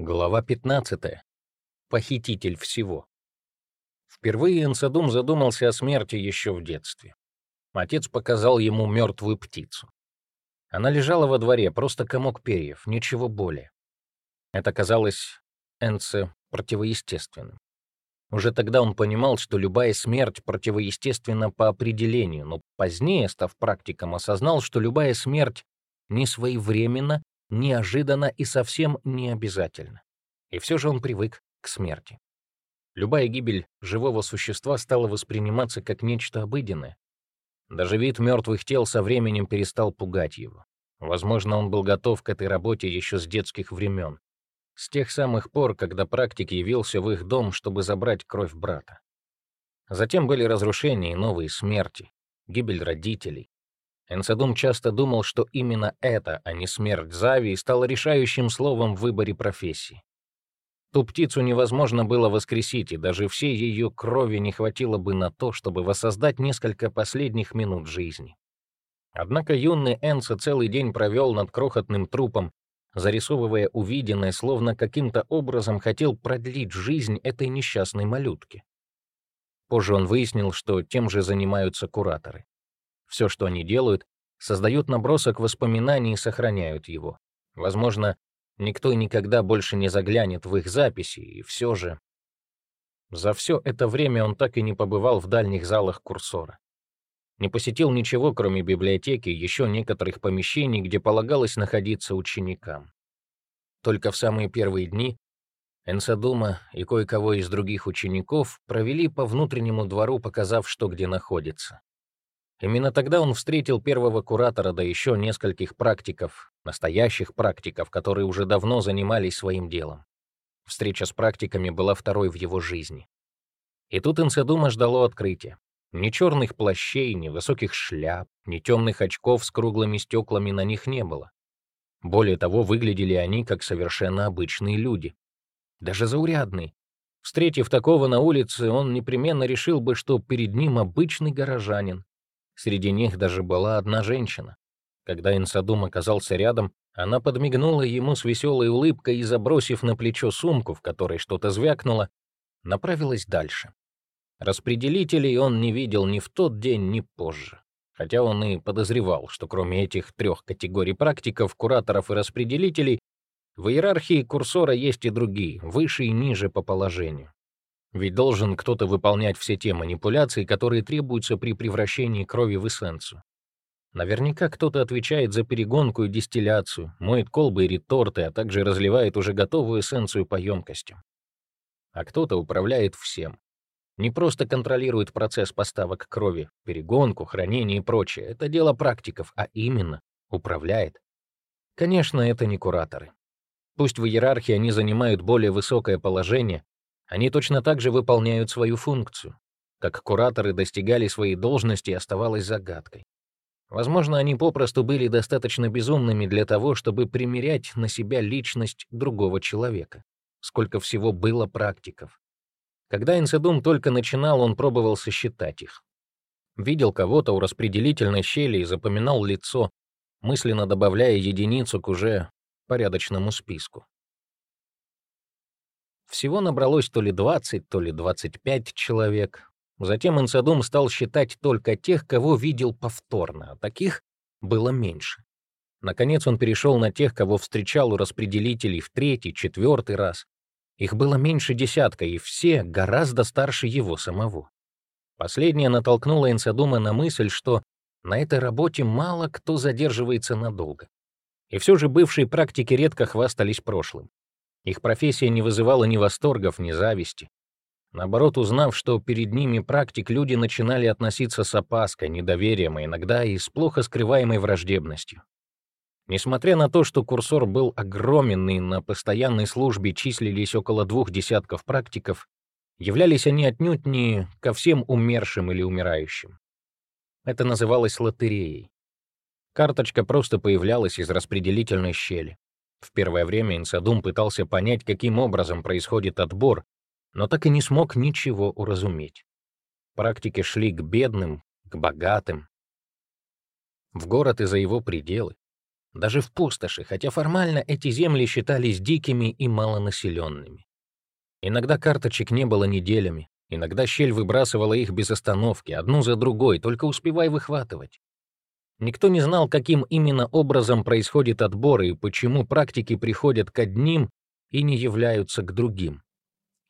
Глава 15. Похититель всего. Впервые Энсадум задумался о смерти еще в детстве. Отец показал ему мертвую птицу. Она лежала во дворе, просто комок перьев, ничего более. Это казалось Энце противоестественным. Уже тогда он понимал, что любая смерть противоестественна по определению, но позднее, став практиком, осознал, что любая смерть не своевременна неожиданно и совсем не обязательно. И все же он привык к смерти. Любая гибель живого существа стала восприниматься как нечто обыденное. Даже вид мертвых тел со временем перестал пугать его. Возможно, он был готов к этой работе еще с детских времен. С тех самых пор, когда практик явился в их дом, чтобы забрать кровь брата. Затем были разрушения и новые смерти, гибель родителей, Энсадум часто думал, что именно это, а не смерть Зави, стало решающим словом в выборе профессии. Ту птицу невозможно было воскресить, и даже всей ее крови не хватило бы на то, чтобы воссоздать несколько последних минут жизни. Однако юный Энса целый день провел над крохотным трупом, зарисовывая увиденное, словно каким-то образом хотел продлить жизнь этой несчастной малютки. Позже он выяснил, что тем же занимаются кураторы. Все, что они делают, создают набросок воспоминаний и сохраняют его. Возможно, никто и никогда больше не заглянет в их записи, и все же... За все это время он так и не побывал в дальних залах курсора. Не посетил ничего, кроме библиотеки и еще некоторых помещений, где полагалось находиться ученикам. Только в самые первые дни Энсадума и кое-кого из других учеников провели по внутреннему двору, показав, что где находится. Именно тогда он встретил первого куратора, да еще нескольких практиков, настоящих практиков, которые уже давно занимались своим делом. Встреча с практиками была второй в его жизни. И тут Инсадума ждало открытия. Ни черных плащей, ни высоких шляп, ни темных очков с круглыми стеклами на них не было. Более того, выглядели они как совершенно обычные люди. Даже заурядные. Встретив такого на улице, он непременно решил бы, что перед ним обычный горожанин, Среди них даже была одна женщина. Когда Инсадум оказался рядом, она подмигнула ему с веселой улыбкой и, забросив на плечо сумку, в которой что-то звякнуло, направилась дальше. Распределителей он не видел ни в тот день, ни позже. Хотя он и подозревал, что кроме этих трех категорий практиков, кураторов и распределителей, в иерархии курсора есть и другие, выше и ниже по положению. Ведь должен кто-то выполнять все те манипуляции, которые требуются при превращении крови в эссенцию. Наверняка кто-то отвечает за перегонку и дистилляцию, моет колбы и реторты, а также разливает уже готовую эссенцию по емкостям. А кто-то управляет всем. Не просто контролирует процесс поставок крови, перегонку, хранение и прочее. Это дело практиков, а именно управляет. Конечно, это не кураторы. Пусть в иерархии они занимают более высокое положение, они точно так же выполняют свою функцию. Как кураторы достигали своей должности, оставалось загадкой. Возможно, они попросту были достаточно безумными для того, чтобы примерять на себя личность другого человека. Сколько всего было практиков. Когда Инседум только начинал, он пробовал сосчитать их. Видел кого-то у распределительной щели и запоминал лицо, мысленно добавляя единицу к уже порядочному списку. Всего набралось то ли 20, то ли 25 человек. Затем Инсадум стал считать только тех, кого видел повторно, а таких было меньше. Наконец он перешел на тех, кого встречал у распределителей в третий, четвертый раз. Их было меньше десятка, и все гораздо старше его самого. Последнее натолкнуло Инсадума на мысль, что на этой работе мало кто задерживается надолго. И все же бывшие практики редко хвастались прошлым. Их профессия не вызывала ни восторгов, ни зависти. Наоборот, узнав, что перед ними практик, люди начинали относиться с опаской, недоверием, а иногда и с плохо скрываемой враждебностью. Несмотря на то, что курсор был огромен и на постоянной службе числились около двух десятков практиков, являлись они отнюдь не ко всем умершим или умирающим. Это называлось лотереей. Карточка просто появлялась из распределительной щели. В первое время Инсадум пытался понять, каким образом происходит отбор, но так и не смог ничего уразуметь. Практики шли к бедным, к богатым, в город и за его пределы. даже в пустоши, хотя формально эти земли считались дикими и малонаселенными. Иногда карточек не было неделями, иногда щель выбрасывала их без остановки, одну за другой, только успевай выхватывать. Никто не знал, каким именно образом происходит отбор и почему практики приходят к одним и не являются к другим.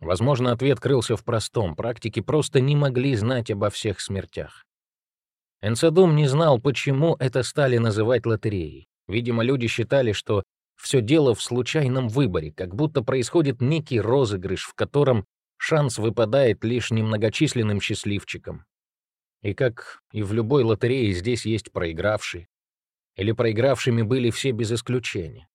Возможно, ответ крылся в простом. Практики просто не могли знать обо всех смертях. Энцедум не знал, почему это стали называть лотереей. Видимо, люди считали, что все дело в случайном выборе, как будто происходит некий розыгрыш, в котором шанс выпадает лишь немногочисленным счастливчикам. И как и в любой лотерее, здесь есть проигравшие. Или проигравшими были все без исключения.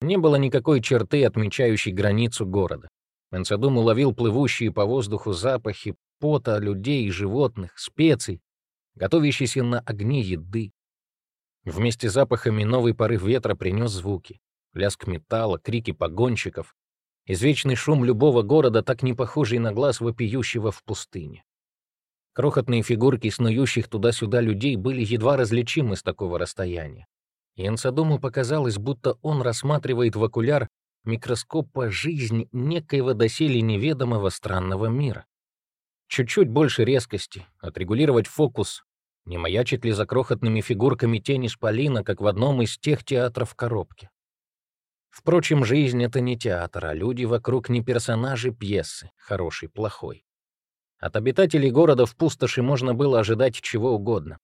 Не было никакой черты, отмечающей границу города. Энцедум уловил плывущие по воздуху запахи пота людей и животных, специй, готовящейся на огне еды. Вместе с запахами новый порыв ветра принес звуки. Лязг металла, крики погонщиков. Извечный шум любого города, так не похожий на глаз вопиющего в пустыне. Крохотные фигурки снующих туда-сюда людей были едва различимы с такого расстояния. И Энсадому показалось, будто он рассматривает в окуляр микроскопа жизнь некоего доселе неведомого странного мира. Чуть-чуть больше резкости, отрегулировать фокус. Не маячит ли за крохотными фигурками тень исполина, как в одном из тех театров коробки? Впрочем, жизнь — это не театр, а люди вокруг не персонажи пьесы, хороший, плохой. От обитателей города в пустоши можно было ожидать чего угодно.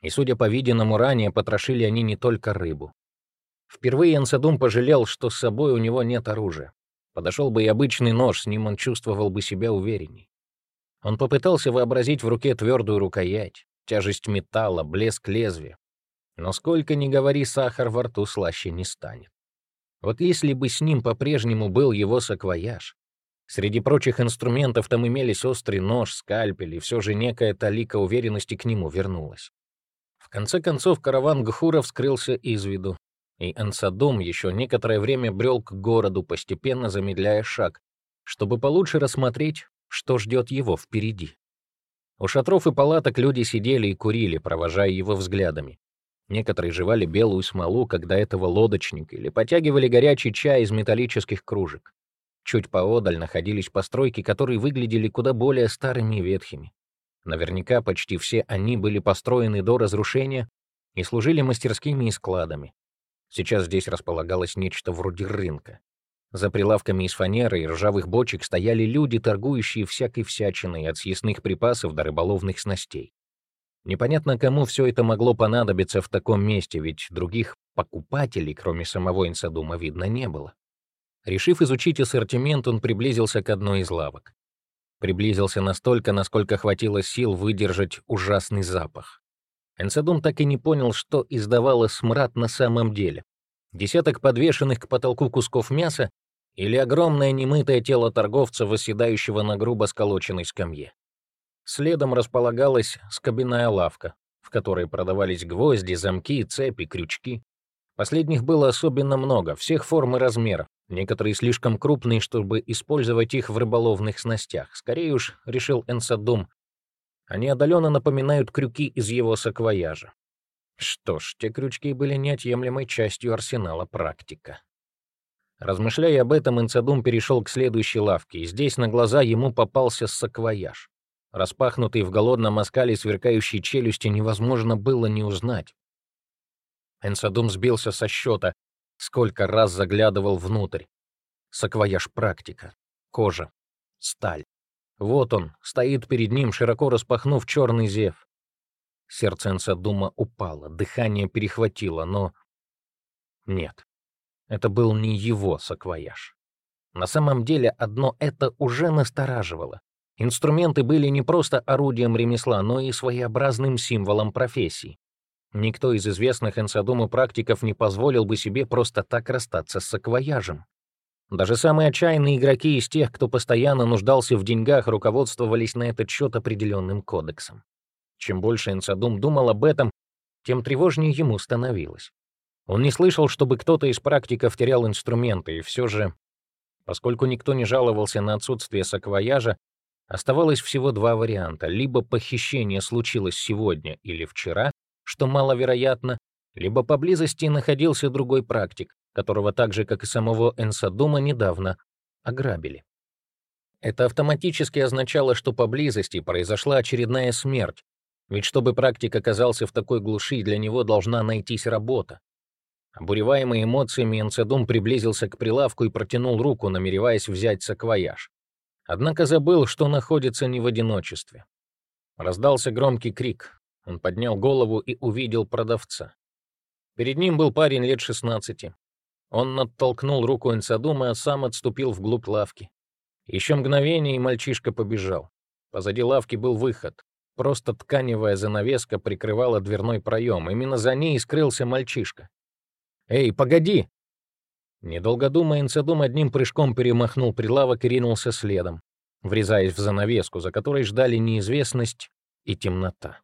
И, судя по виденному ранее, потрошили они не только рыбу. Впервые Ансадум пожалел, что с собой у него нет оружия. Подошел бы и обычный нож, с ним он чувствовал бы себя уверенней. Он попытался вообразить в руке твердую рукоять, тяжесть металла, блеск лезвия. Но сколько ни говори, сахар во рту слаще не станет. Вот если бы с ним по-прежнему был его саквояж, среди прочих инструментов там имелись острый нож, скальпель, и все же некая талика уверенности к нему вернулась. В конце концов, караван Гхура вскрылся из виду, и Ансадум еще некоторое время брел к городу, постепенно замедляя шаг, чтобы получше рассмотреть, что ждет его впереди. У шатров и палаток люди сидели и курили, провожая его взглядами. Некоторые жевали белую смолу, когда этого лодочник, или потягивали горячий чай из металлических кружек. Чуть поодаль находились постройки, которые выглядели куда более старыми и ветхими. Наверняка почти все они были построены до разрушения и служили мастерскими и складами. Сейчас здесь располагалось нечто вроде рынка. За прилавками из фанеры и ржавых бочек стояли люди, торгующие всякой всячиной, от съестных припасов до рыболовных снастей. Непонятно, кому все это могло понадобиться в таком месте, ведь других покупателей, кроме самого инсадума, видно не было. Решив изучить ассортимент, он приблизился к одной из лавок. Приблизился настолько, насколько хватило сил выдержать ужасный запах. Энсадум так и не понял, что издавало смрад на самом деле. Десяток подвешенных к потолку кусков мяса или огромное немытое тело торговца, восседающего на грубо сколоченной скамье. Следом располагалась скобяная лавка, в которой продавались гвозди, замки, цепи, крючки. Последних было особенно много, всех форм и размеров. Некоторые слишком крупные, чтобы использовать их в рыболовных снастях. Скорее уж, решил Энсадум, они отдаленно напоминают крюки из его саквояжа. Что ж, те крючки были неотъемлемой частью арсенала практика. Размышляя об этом, Инцадум перешел к следующей лавке, и здесь на глаза ему попался саквояж. Распахнутый в голодном оскале сверкающей челюсти невозможно было не узнать. Энсадум сбился со счета, сколько раз заглядывал внутрь. Саквояж практика. Кожа. Сталь. Вот он, стоит перед ним, широко распахнув черный зев. Сердце Энсадума упало, дыхание перехватило, но... Нет, это был не его саквояж. На самом деле одно это уже настораживало. Инструменты были не просто орудием ремесла, но и своеобразным символом профессии. Никто из известных Энсадуму практиков не позволил бы себе просто так расстаться с саквояжем. Даже самые отчаянные игроки из тех, кто постоянно нуждался в деньгах, руководствовались на этот счет определенным кодексом. Чем больше Инсадум думал об этом, тем тревожнее ему становилось. Он не слышал, чтобы кто-то из практиков терял инструменты, и все же, поскольку никто не жаловался на отсутствие саквояжа, оставалось всего два варианта. Либо похищение случилось сегодня или вчера, что маловероятно, либо поблизости находился другой практик, которого так же, как и самого Энсадума, недавно ограбили. Это автоматически означало, что поблизости произошла очередная смерть, ведь чтобы практик оказался в такой глуши, для него должна найтись работа. Обуреваемый эмоциями, Энцедум приблизился к прилавку и протянул руку, намереваясь взять саквояж. Однако забыл, что находится не в одиночестве. Раздался громкий крик. Он поднял голову и увидел продавца. Перед ним был парень лет 16. Он оттолкнул руку Энцедума, а сам отступил вглубь лавки. Еще мгновение, и мальчишка побежал. Позади лавки был выход. Просто тканевая занавеска прикрывала дверной проем. Именно за ней скрылся мальчишка. «Эй, погоди!» Недолго думая, Инцедум одним прыжком перемахнул прилавок и ринулся следом, врезаясь в занавеску, за которой ждали неизвестность и темнота.